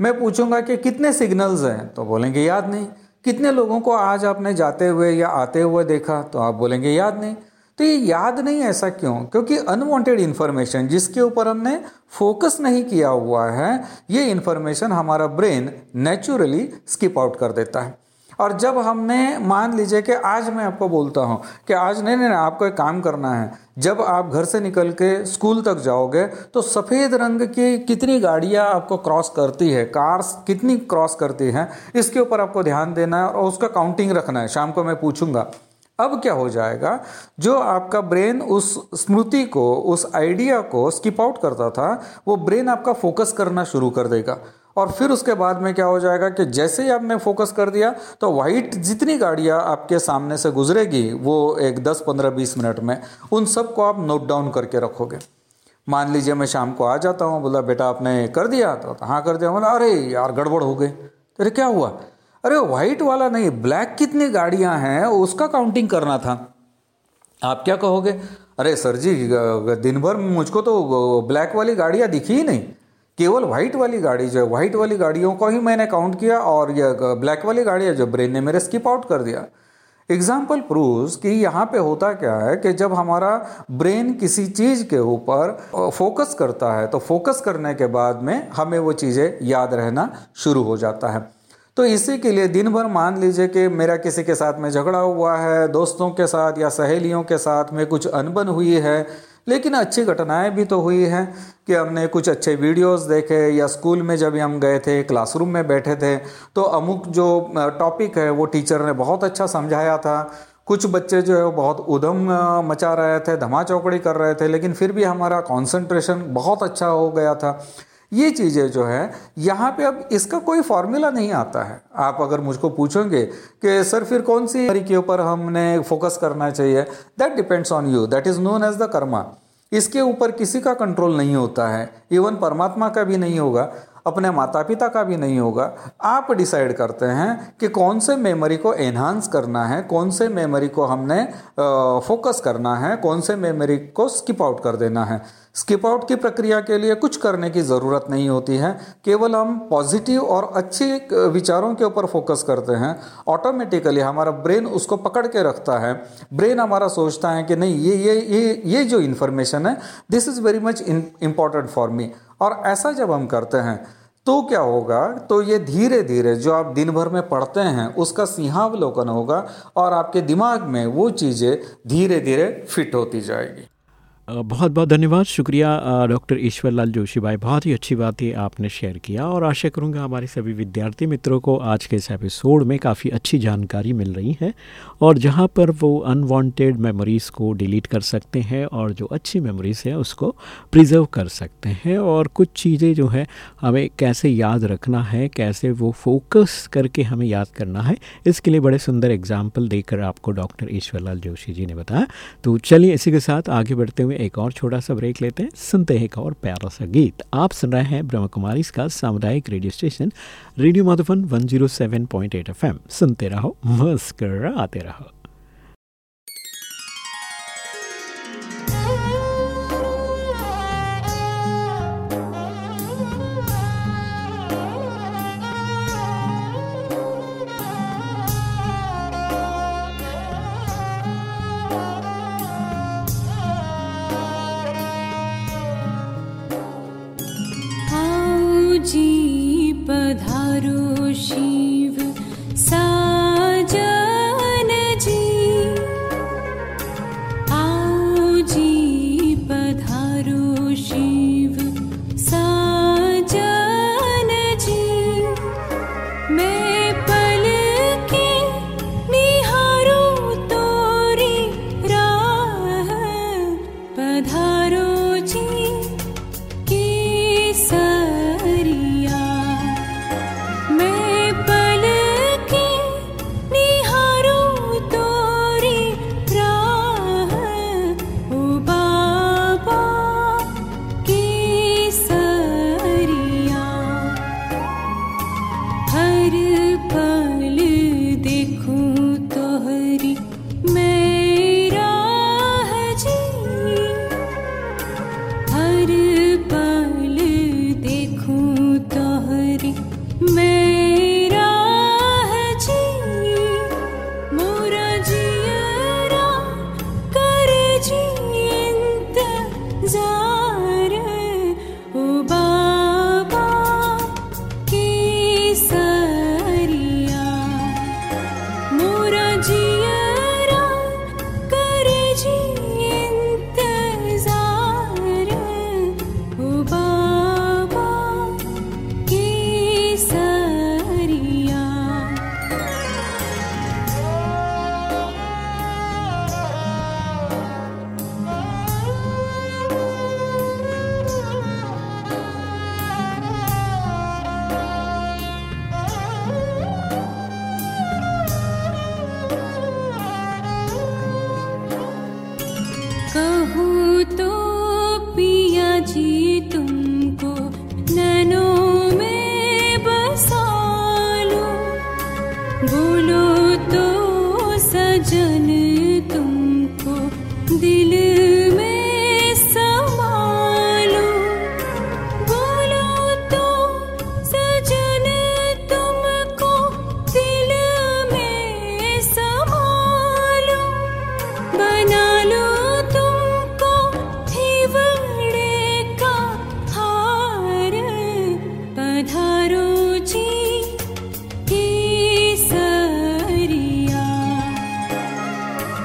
मैं पूछूँगा कि कितने सिग्नल्स हैं? तो बोलेंगे, याद नहीं। कितने लोगों को आज आपने जाते हुए या आते हुए देखा? तो आप बोलेंगे, याद नहीं। तो ये याद नहीं ऐसा क्यों? क्योंकि अनवांटेड इन्फॉर्मेशन जिसके ऊपर हमने फोकस नहीं किया हुआ है, ये इन्फॉर्मेशन हमारा ब्रेन नेचुरली स्किप आउट कर देता है। और जब हमने मान लीजिए कि आज मैं आपको बोलता हूँ कि आज नहीं नहीं आपको एक काम करना है। जब आप घर से निकल के स्कूल तक जाओगे तो सफ़ेद रंग की कितनी गाड़ियाँ आपको क्रॉस करती है, कार्स कितनी क्रॉस करती हैं, इसके ऊपर आपको ध्यान देना है और उसका काउंटिंग रखना है। शाम को मैं पूछूँगा, अब क्या हो जाएगा? जो आपका ब्रेन उस स्मृति को, उस आइडिया को स्किप आउट करता था, वो ब्रेन आपका फोकस करना शुरू कर देगा। और फिर उसके बाद में क्या हो जाएगा कि जैसे ही आपने फोकस कर दिया तो वाइट जितनी गाड़ियाँ आपके सामने से गुजरेगी, वो एक दस पंद्रह बीस मिनट में, उन सबको आप नोट डाउन करके रखोगे। मान लीजिए मैं शाम को आ जाता हूँ, बोला, बेटा, आपने कर दिया? तो हाँ कर दिया। बोला, अरे यार, गड़बड़ हो गई। अरे, क्या हुआ? अरे वाइट वाला नहीं ब्लैक कितनी गाड़ियाँ हैं, उसका काउंटिंग करना था। आप क्या कहोगे? अरे सर जी दिन भर मुझको तो ब्लैक वाली गाड़ियाँ दिखी ही नहीं। केवल व्हाइट वाली गाड़ी जो है व्हाइट वाली गाड़ियों को ही मैंने काउंट किया और यह ब्लैक वाली गाड़ी है जो ब्रेन ने मेरे स्किप आउट कर दिया। एग्ज़ाम्पल प्रूव कि यहाँ पे होता क्या है कि जब हमारा ब्रेन किसी चीज़ के ऊपर फोकस करता है तो फोकस करने के बाद में हमें वो चीज़ें याद रहना शुरू हो जाता है। तो इसी के लिए दिन भर मान लीजिए कि मेरा किसी के साथ में झगड़ा हुआ है, दोस्तों के साथ या सहेलियों के साथ में कुछ अनबन हुई है लेकिन अच्छी घटनाएँ भी तो हुई हैं कि हमने कुछ अच्छे वीडियोस देखे, या स्कूल में जब हम गए थे, क्लासरूम में बैठे थे तो अमुक जो टॉपिक है, वो टीचर ने बहुत अच्छा समझाया था। कुछ बच्चे जो है, वो बहुत उधम मचा रहे थे, धमाचौकड़ी कर रहे थे, लेकिन फिर भी हमारा कॉन्सेंट्रेशन बहुत अच्छा हो गया था। ये चीज़ें जो है, यहाँ पे अब इसका कोई फॉर्मूला नहीं आता है। आप अगर मुझको पूछोगे कि, सर, फिर कौन सी के ऊपर हमने फोकस करना चाहिए? That depends on you that is known as the karma इसके ऊपर किसी का कंट्रोल नहीं होता है। इवन परमात्मा का भी नहीं होगा। अपने माता पिता का भी नहीं होगा। आप डिसाइड करते हैं कि कौन से मेमोरी को एनहांस करना है, कौन से मेमोरी को हमने फोकस करना है, कौन से मेमोरी को स्किप आउट कर देना है। स्किप आउट की प्रक्रिया के लिए कुछ करने की ज़रूरत नहीं होती है। केवल हम पॉजिटिव और अच्छे विचारों के ऊपर फोकस करते हैं। ऑटोमेटिकली हमारा ब्रेन उसको पकड़ के रखता है। ब्रेन हमारा सोचता है कि नहीं, ये ये ये ये जो इन्फॉर्मेशन है this is very much important for me और ऐसा जब हम करते हैं तो क्या होगा? तो ये धीरे धीरे जो आप दिन भर में पढ़ते हैं, उसका सिंहावलोकन होगा और आपके दिमाग में वो चीज़ें धीरे धीरे फिट होती जाएगी। बहुत बहुत धन्यवाद। शुक्रिया डॉक्टर ईश्वर लाल जोशी भाई। बहुत ही अच्छी बात है आपने शेयर किया और आशा करूँगा हमारे सभी विद्यार्थी मित्रों को आज के इस एपिसोड में काफ़ी अच्छी जानकारी मिल रही है और जहाँ पर वो अनवांटेड मेमोरीज़ को डिलीट कर सकते हैं और जो अच्छी मेमोरीज़ है उसको प्रिजर्व कर सकते हैं और कुछ चीज़ें जो है हमें कैसे याद रखना है, कैसे वो फोकस करके हमें याद करना है, इसके लिए बड़े सुंदर एग्ज़ाम्पल देकर आपको डॉक्टर ईश्वर लाल जोशी जी ने बताया। तो चलिए इसी के साथ आगे बढ़ते हुए एक और छोटा सा ब्रेक लेते हैं। सुनते हैं एक और प्यारा सा गीत। आप सुन रहे हैं ब्रह्म कुमारी का सामुदायिक radio station radio Madhuban 107.8 FM सुनते रहो मस्कर आते रहो।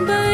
बना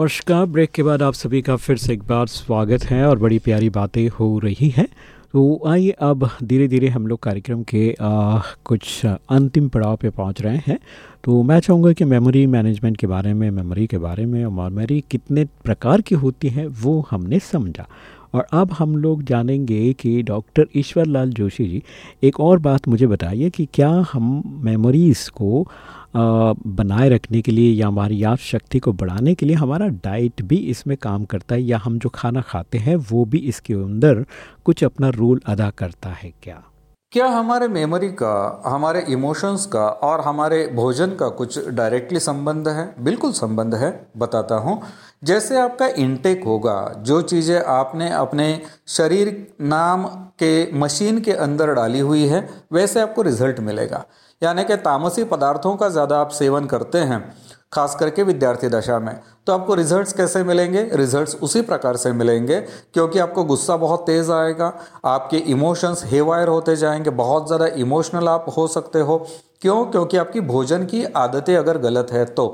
नमस्कार ब्रेक के बाद आप सभी का फिर से एक बार स्वागत है और बड़ी प्यारी बातें हो रही हैं। तो आइए अब धीरे धीरे हम लोग कार्यक्रम के आ, कुछ अंतिम पड़ाव पे पहुँच रहे हैं। तो मैं चाहूँगा कि मेमोरी मैनेजमेंट के बारे में मेमोरी के बारे में और मेमोरी कितने प्रकार की होती है वो हमने समझा। और अब हम लोग जानेंगे कि डॉक्टर ईश्वर लाल जोशी जी एक और बात मुझे बताइए कि क्या हम मेमोरीज़ को बनाए रखने के लिए या हमारी याद शक्ति को बढ़ाने के लिए हमारा डाइट भी इसमें काम करता है या हम जो खाना खाते हैं वो भी इसके अंदर कुछ अपना रोल अदा करता है क्या? क्या हमारे मेमोरी का, हमारे इमोशंस का और हमारे भोजन का कुछ डायरेक्टली संबंध है? बिल्कुल संबंध है, बताता हूँ। जैसे आपका इनटेक होगा, जो चीज़ें आपने अपने शरीर नाम के मशीन के अंदर डाली हुई है, वैसे आपको रिज़ल्ट मिलेगा। यानी कि तामसी पदार्थों का ज़्यादा आप सेवन करते हैं, खास करके विद्यार्थी दशा में। तो आपको रिजल्ट्स कैसे मिलेंगे? रिजल्ट्स उसी प्रकार से मिलेंगे, क्योंकि आपको गुस्सा बहुत तेज़ आएगा, आपके इमोशंस हेवायर होते जाएँगे, बहुत ज़्यादा इमोशनल आप हो सकते हो। क्यों? क्योंकि आपकी भोजन की आदतें अगर गलत है तो।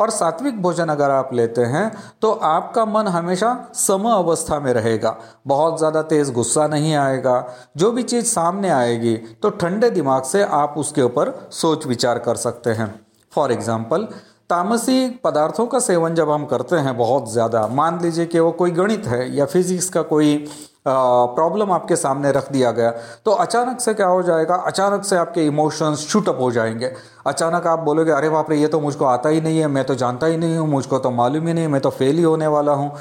और सात्विक भोजन अगर आप लेते हैं तो आपका मन हमेशा सम अवस्था में रहेगा। बहुत ज़्यादा तेज़ गुस्सा नहीं आएगा। जो भी चीज़ सामने आएगी तो ठंडे दिमाग से आप उसके ऊपर सोच विचार कर सकते हैं। फॉर एग्ज़ाम्पल तामसी पदार्थों का सेवन जब हम करते हैं बहुत ज़्यादा, मान लीजिए कि वो कोई गणित है या फिजिक्स का कोई प्रॉब्लम आपके सामने रख दिया गया। तो अचानक से क्या हो जाएगा? अचानक से आपके इमोशंस शूटअप हो जाएँगे। अचानक आप बोलोगे, अरे बाप रे, ये तो मुझको आता ही नहीं है, मैं तो जानता ही नहीं हूँ, मुझको तो मालूम ही नहीं, मैं तो फेल ही होने वाला हूँ।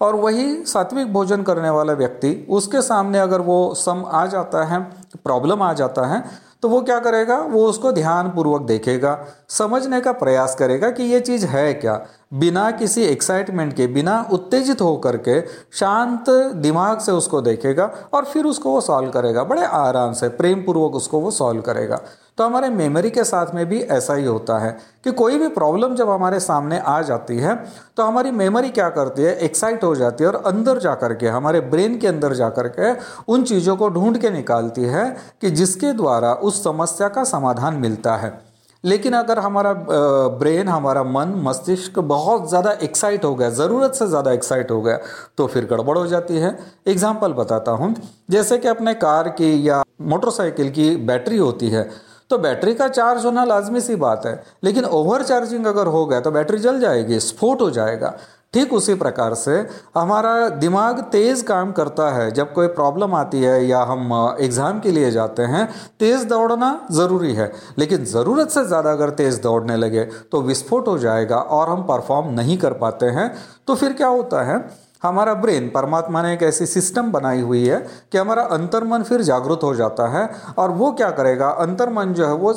और वही सात्विक भोजन करने वाला व्यक्ति, उसके सामने अगर वो सम आ जाता है प्रॉब्लम आ जाता है तो वो क्या करेगा? वो उसको ध्यानपूर्वक देखेगा, समझने का प्रयास करेगा कि ये चीज़ है क्या। बिना किसी एक्साइटमेंट के, बिना उत्तेजित होकर के, शांत दिमाग से उसको देखेगा और फिर उसको वो सॉल्व करेगा, बड़े आराम से प्रेम पूर्वक उसको वो सॉल्व करेगा। तो हमारे मेमोरी के साथ में भी ऐसा ही होता है कि कोई भी प्रॉब्लम जब हमारे सामने आ जाती है तो हमारी मेमोरी क्या करती है? एक्साइट हो जाती है और अंदर जा कर के हमारे ब्रेन के अंदर जा कर के उन चीज़ों को ढूंढ के निकालती है कि जिसके द्वारा उस समस्या का समाधान मिलता है। लेकिन अगर हमारा ब्रेन हमारा मन, मस्तिष्क बहुत ज़्यादा एक्साइट हो गया, ज़रूरत से ज़्यादा एक्साइट हो गया तो फिर गड़बड़ हो जाती है। एग्ज़ाम्पल बताता हूँ। जैसे कि अपने कार की या मोटरसाइकिल की बैटरी होती है तो बैटरी का चार्ज होना लाजमी सी बात है, लेकिन ओवर चार्जिंग अगर हो गया तो बैटरी जल जाएगी, स्फोट हो जाएगा। ठीक उसी प्रकार से हमारा दिमाग तेज़ काम करता है, जब कोई प्रॉब्लम आती है या हम एग्ज़ाम के लिए जाते हैं, तेज़ दौड़ना ज़रूरी है। लेकिन ज़रूरत से ज़्यादा अगर तेज़ दौड़ने लगे तो विस्फोट हो जाएगा और हम परफॉर्म नहीं कर पाते हैं तो फिर क्या होता है? हमारा ब्रेन, परमात्मा ने एक ऐसी सिस्टम बनाई हुई है कि हमारा अंतर्मन फिर जागरूक हो जाता है और वो क्या करेगा? अंतर्मन जो है वो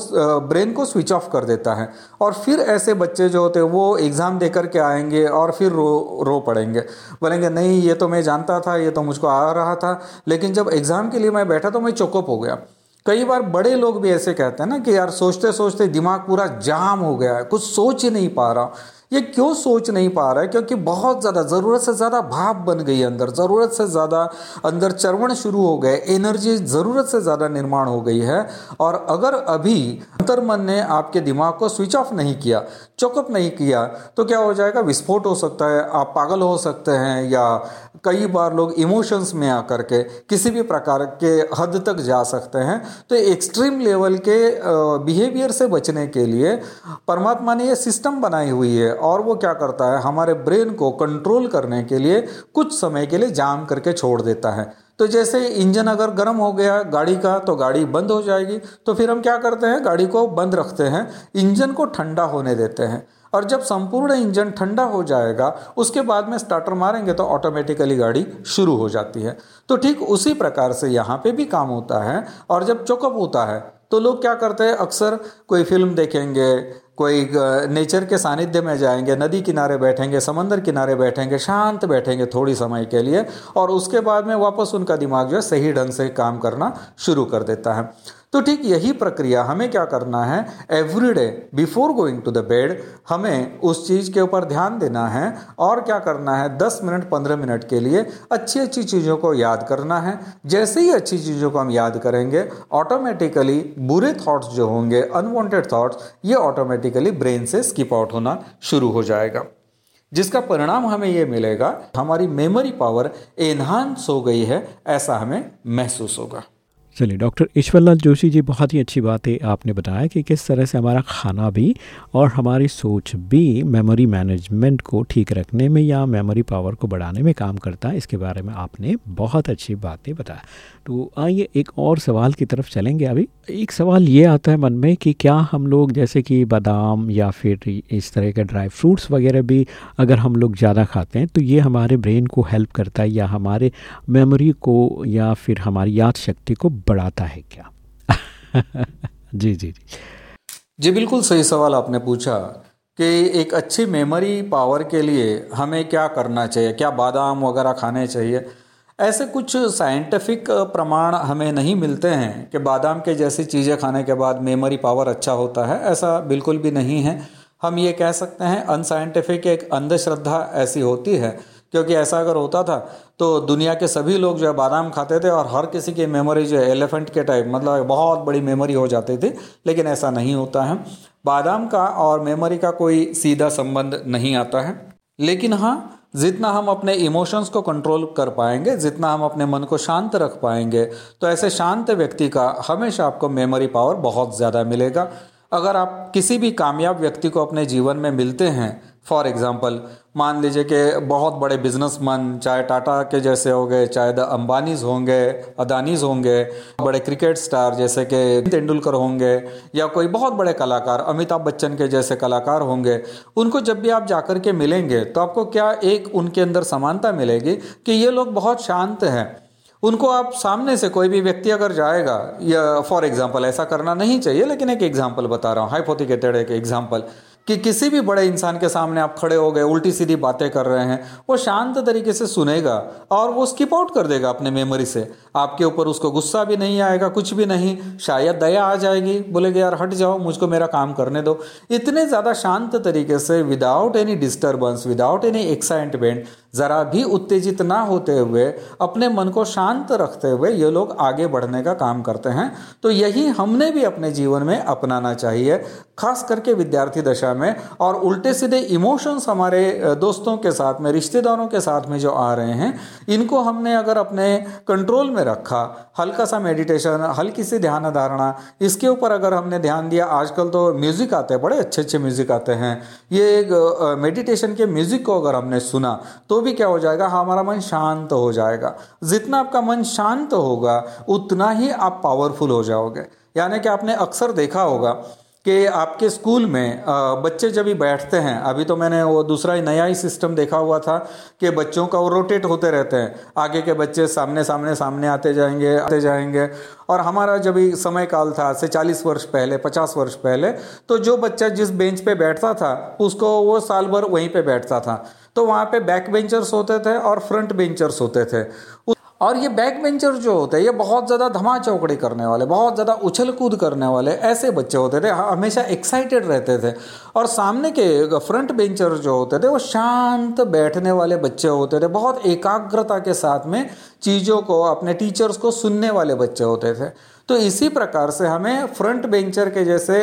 ब्रेन को स्विच ऑफ़ कर देता है और फिर ऐसे बच्चे जो होते हैं वो एग्ज़ाम दे करके आएँगे और फिर रो रो पड़ेंगे। बोलेंगे, नहीं, ये तो मैं जानता था, ये तो मुझको आ रहा था, लेकिन जब एग्ज़ाम के लिए मैं बैठा तो मैं चौकअप हो गया। कई बार बड़े लोग भी ऐसे कहते हैं ना कि यार सोचते सोचते दिमाग पूरा जाम हो गया है, कुछ सोच ही नहीं पा रहा ये क्यों सोच नहीं पा रहा है? क्योंकि बहुत ज़्यादा, ज़रूरत से ज़्यादा भाप बन गई अंदर, ज़रूरत से ज़्यादा अंदर चरवण शुरू हो गए एनर्जी ज़रूरत से ज़्यादा निर्माण हो गई है। और अगर अभी अंतर्मन ने आपके दिमाग को स्विच ऑफ़ नहीं किया चौकअप नहीं किया तो क्या हो जाएगा? विस्फोट हो सकता है, आप पागल हो सकते हैं, या कई बार लोग इमोशंस में आकर के किसी भी प्रकार के हद तक जा सकते हैं। तो एक्सट्रीम लेवल के बिहेवियर से बचने के लिए परमात्मा ने ये सिस्टम बनाई हुई है और वो क्या करता है? हमारे ब्रेन को कंट्रोल करने के लिए कुछ समय के लिए जाम करके छोड़ देता है। तो जैसे इंजन अगर गर्म हो गया गाड़ी का तो गाड़ी बंद हो जाएगी। तो फिर हम क्या करते हैं? गाड़ी को बंद रखते हैं, इंजन को ठंडा होने देते हैं। और जब संपूर्ण इंजन ठंडा हो जाएगा, उसके बाद में स्टार्टर मारेंगे तो ऑटोमेटिकली गाड़ी शुरू हो जाती है। तो ठीक उसी प्रकार से यहाँ पे भी काम होता है। और जब चौकअप होता है तो लोग क्या करते हैं? अक्सर कोई फ़िल्म देखेंगे, कोई नेचर के सानिध्य में जाएँगे, नदी किनारे बैठेंगे, समंदर किनारे बैठेंगे, शांत बैठेंगे थोड़ी समय के लिए और उसके बाद में वापस उनका दिमाग जो है सही ढंग से काम करना शुरू कर देता है। तो ठीक यही प्रक्रिया हमें क्या करना है? Every day before going to the bed हमें उस चीज़ के ऊपर ध्यान देना है और क्या करना है? 10 मिनट 15 मिनट के लिए अच्छी अच्छी चीज़ों को याद करना है। जैसे ही अच्छी चीज़ों को हम याद करेंगे ऑटोमेटिकली बुरे थॉट्स जो होंगे अनवांटेड थॉट्स ये ऑटोमेटिकली ब्रेन से स्किप आउट होना शुरू हो जाएगा। जिसका परिणाम हमें ये मिलेगा, हमारी मेमोरी पावर एनहांस हो गई है, ऐसा हमें महसूस होगा। चलिए, डॉक्टर ईश्वरलाल जोशी जी, बहुत ही अच्छी बात है, आपने बताया कि किस तरह से हमारा खाना भी और हमारी सोच भी मेमोरी मैनेजमेंट को ठीक रखने में या मेमोरी पावर को बढ़ाने में काम करता है, इसके बारे में आपने बहुत अच्छी बातें बताया। तो आइए, एक और सवाल की तरफ़ चलेंगे अभी। एक सवाल ये आता है मन में कि क्या हम लोग, जैसे कि बादाम या फिर इस तरह के ड्राई फ्रूट्स वगैरह भी अगर हम लोग ज़्यादा खाते हैं तो ये हमारे ब्रेन को हेल्प करता है या हमारे मेमोरी को या फिर हमारी याद शक्ति को बढ़ाता है क्या? जी जी जी। जी, बिल्कुल सही सवाल आपने पूछा कि एक अच्छी मेमोरी पावर के लिए हमें क्या करना चाहिए? क्या बादाम वगैरह खाने चाहिए? ऐसे कुछ साइंटिफिक प्रमाण हमें नहीं मिलते हैं कि बादाम के जैसी चीज़ें खाने के बाद मेमोरी पावर अच्छा होता है। ऐसा बिल्कुल भी नहीं है। हम ये कह सकते हैं अनसाइंटिफिक एक अंधश्रद्धा ऐसी होती है क्योंकि ऐसा अगर होता था तो दुनिया के सभी लोग जो है बादाम खाते थे और हर किसी की मेमोरी जो है एलिफेंट के टाइप मतलब बहुत बड़ी मेमोरी हो जाती थी, लेकिन ऐसा नहीं होता है। बादाम का और मेमोरी का कोई सीधा संबंध नहीं आता है। लेकिन हाँ जितना हम अपने इमोशंस को कंट्रोल कर पाएँगे, जितना हम अपने मन को शांत रख पाएँगे तो ऐसे शांत व्यक्ति का हमेशा आपको मेमोरी पावर बहुत ज़्यादा मिलेगा। अगर आप किसी भी कामयाब व्यक्ति को अपने जीवन में मिलते हैं फॉर एग्ज़ाम्पल मान लीजिए कि बहुत बड़े बिजनेसमैन चाहे टाटा के जैसे हो गए, चाहे द अंबानीज होंगे अदानीज होंगे, बड़े क्रिकेट स्टार जैसे कि तेंदुलकर होंगे, या कोई बहुत बड़े कलाकार, अमिताभ बच्चन के जैसे कलाकार होंगे, उनको जब भी आप जाकर के मिलेंगे तो आपको क्या एक उनके अंदर समानता मिलेगी कि ये लोग बहुत शांत हैं? उनको आप सामने से कोई भी व्यक्ति अगर जाएगा, या फॉर एग्ज़ाम्पल ऐसा करना नहीं चाहिए, लेकिन एक एग्ज़ाम्पल बता रहा हूँ हाइपोथिकेटेड एक एग्ज़ाम्पल कि किसी भी बड़े इंसान के सामने आप खड़े हो गए, उल्टी सीधी बातें कर रहे हैं, वो शांत तरीके से सुनेगा और वो स्किप आउट कर देगा अपने मेमोरी से। आपके ऊपर उसको गुस्सा भी नहीं आएगा, कुछ भी नहीं, शायद दया आ जाएगी, बोलेगा, यार, हट जाओ, मुझको मेरा काम करने दो। इतने ज़्यादा शांत तरीके से without any disturbance without any excitement ज़रा भी उत्तेजित ना होते हुए, अपने मन को शांत रखते हुए ये लोग आगे बढ़ने का काम करते हैं। तो यही हमने भी अपने जीवन में अपनाना चाहिए, खास करके विद्यार्थी दशा में। और उल्टे सीधे इमोशंस हमारे दोस्तों के साथ में, रिश्तेदारों के साथ में जो आ रहे हैं, इनको हमने अगर अपने कंट्रोल में रखा, हल्का सा मेडिटेशन, हल्की सी ध्यान धारणा, इसके ऊपर अगर हमने ध्यान दिया, आजकल तो म्यूज़िक आते हैं, बड़े अच्छे अच्छे म्यूज़िक आते हैं। ये मेडिटेशन के म्यूज़िक को अगर हमने सुना तो भी क्या हो जाएगा? हमारा मन शांत हो जाएगा। जितना आपका मन शांत होगा, उतना ही आप पावरफुल हो जाओगे। यानी कि आपने अक्सर देखा होगा कि आपके स्कूल में बच्चे जब भी बैठते हैं, अभी तो मैंने वो दूसरा ही नया ही सिस्टम देखा हुआ था कि बच्चों का वो रोटेट होते रहते हैं। आगे के बच्चे सामने सामने सामने आते जाएँगे आते जाएँगे। और हमारा जब भी समय काल था से चालीस वर्ष पहले, पचास वर्ष पहले तो जो बच्चा जिस बेंच पे बैठता था, उसको वो साल भर वहीं पे बैठता था। तो वहाँ पे बैक बेंचर्स होते थे और फ्रंट बेंचर्स होते थे। और ये बैक बेंचर जो होते हैं, ये बहुत ज़्यादा धमा चौकड़ी करने वाले, बहुत ज़्यादा उछल कूद करने वाले ऐसे बच्चे होते थे हमेशा एक्साइटेड रहते थे। और सामने के फ्रंट बेंचर जो होते थे, वो शांत बैठने वाले बच्चे होते थे, बहुत एकाग्रता के साथ में चीज़ों को, अपने टीचर्स को सुनने वाले बच्चे होते थे। तो इसी प्रकार से हमें फ्रंट बेंचर के जैसे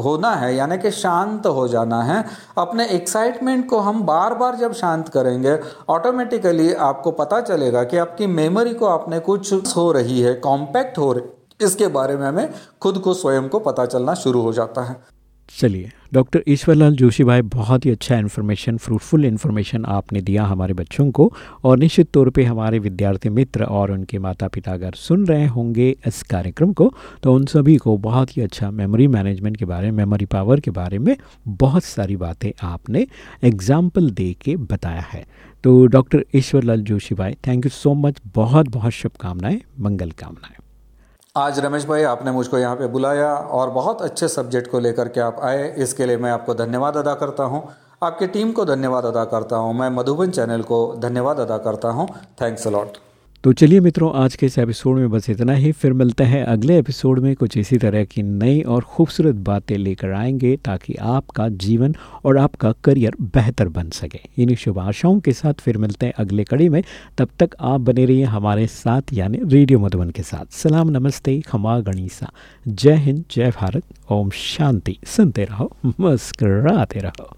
होना है, यानी कि शांत हो जाना है। अपने एक्साइटमेंट को हम बार बार जब शांत करेंगे ऑटोमेटिकली आपको पता चलेगा कि आपकी मेमोरी को आपने कुछ हो रही है कॉम्पैक्ट हो रही, इसके बारे में हमें खुद को, स्वयं को पता चलना शुरू हो जाता है। चलिए डॉक्टर ईश्वरलाल जोशी भाई, बहुत ही अच्छा इन्फॉर्मेशन फ्रूटफुल इन्फॉर्मेशन आपने दिया हमारे बच्चों को और निश्चित तौर पे हमारे विद्यार्थी मित्र और उनके माता पिता अगर सुन रहे होंगे इस कार्यक्रम को तो उन सभी को बहुत ही अच्छा मेमोरी मैनेजमेंट के बारे में मेमोरी पावर के बारे में बहुत सारी बातें आपने एग्ज़ाम्पल दे के बताया है। तो डॉक्टर ईश्वरलाल जोशी भाई थैंक यू सो मच बहुत बहुत शुभकामनाएँ, मंगल कामनाएँ। आज रमेश भाई, आपने मुझको यहाँ पे बुलाया और बहुत अच्छे सब्जेक्ट को लेकर के आप आए। इसके लिए मैं आपको धन्यवाद अदा करता हूँ। आपकी टीम को धन्यवाद अदा करता हूँ। मैं मधुबन चैनल को धन्यवाद अदा करता हूँ। थैंक्स अलॉट तो चलिए मित्रों, आज के इस एपिसोड में बस इतना ही। फिर मिलते हैं अगले एपिसोड में। कुछ इसी तरह की नई और खूबसूरत बातें लेकर आएँगे ताकि आपका जीवन और आपका करियर बेहतर बन सके। इन्हीं शुभ आशाओं के साथ फिर मिलते हैं अगले कड़ी में। तब तक आप बने रहिए हमारे साथ, यानी रेडियो मधुबन के साथ। सलाम, नमस्ते, खमा, गणिसा। जय हिंद, जय भारत। ओम शांति। सुनते रहो, मुस्कराते रहो।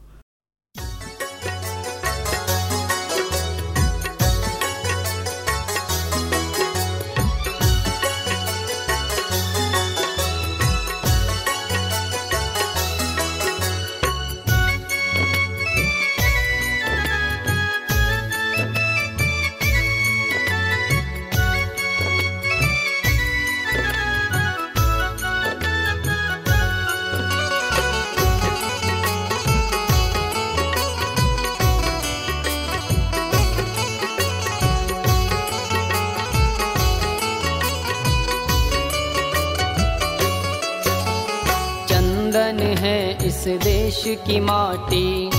देश की माटी।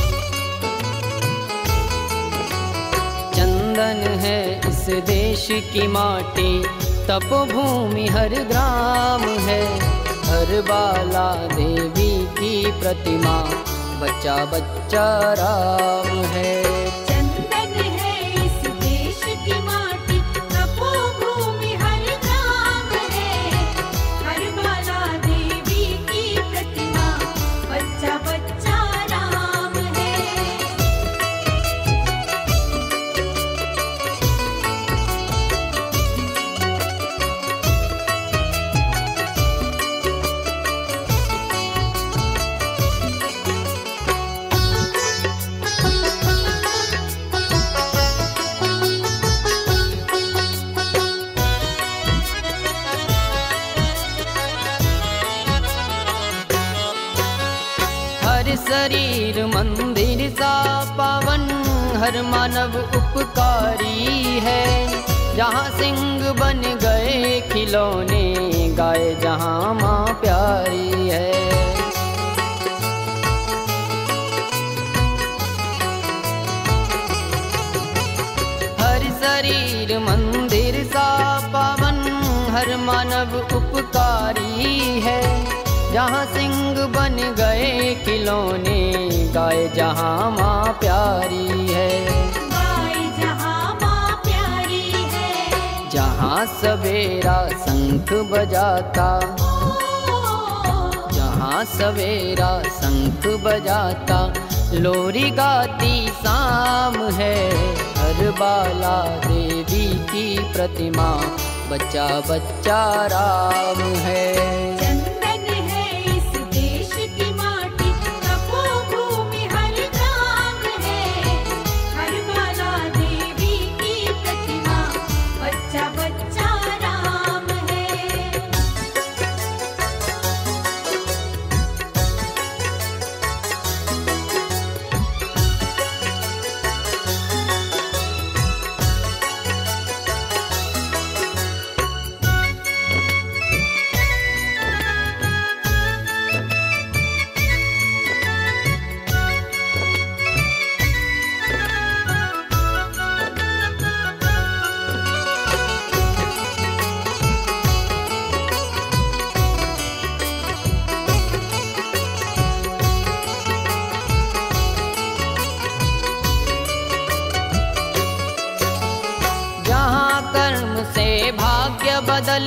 चंदन है इस देश की माटी। तपोभूमि हर ग्राम है। हर बाला देवी की प्रतिमा। बच्चा बच्चा राम है। हर मानव उपकारी है। जहाँ सिंह बन गए, खिलौने गाय जहाँ माँ प्यारी है। हर शरीर, मंदिर सा, पावन, हर मानव उपकारी है। जहाँ सिंह गए खिलौने। गाय जहाँ माँ प्यारी है। गाय जहाँ माँ प्यारी है। जहाँ सवेरा शंख बजाता। जहाँ सवेरा शंख बजाता। लोरी गाती शाम है। हर बाला देवी की प्रतिमा। बच्चा बच्चा राम है।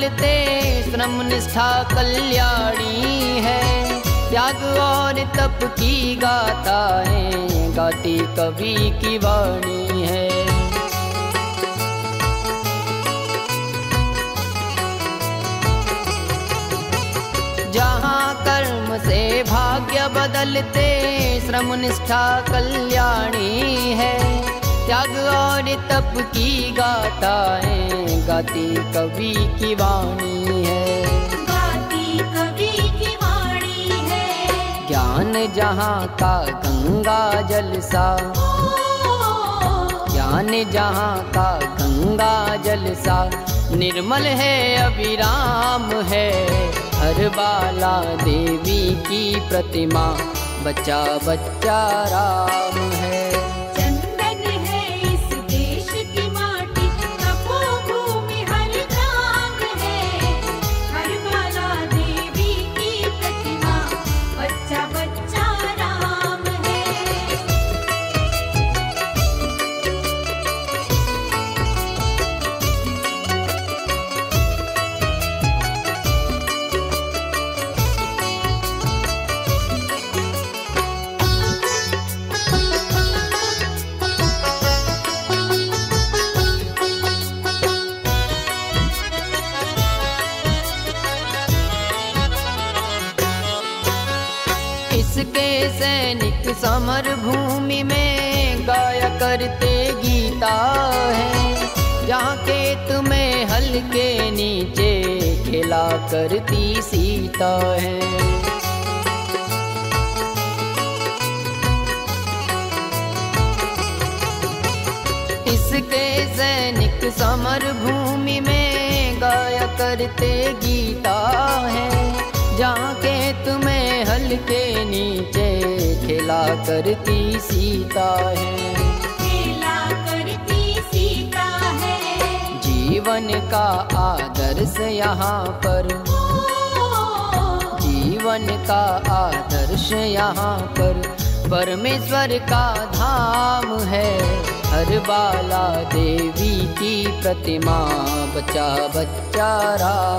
बदलते श्रम निष्ठा कल्याणी है। त्याग और तप की गाता है गाती कवि की वाणी है। जहाँ कर्म से भाग्य बदलते श्रम निष्ठा कल्याणी है। त्याग और तप की गाथाएँ गाती कवि की वाणी है। गाती कवि की वाणी है। ज्ञान जहाँ का गंगा जल सा ज्ञान जहाँ का गंगा जल सा निर्मल है अविराम है। हर बाला देवी की प्रतिमा बच्चा बच्चा राम। समर भूमि में गाया करते गीता है। जहाँ खेत में हल के नीचे खेला करती सीता है। इसके सैनिक समर भूमि में गाया करते गीता है। जहाँ खेत में हल के नीचे खेला करती सीता है। खेला करती सीता है। जीवन का आदर्श यहाँ पर। जीवन का आदर्श यहाँ पर। परमेश्वर का धाम है। हर बाला देवी की प्रतिमा बच्चा बच्चा रा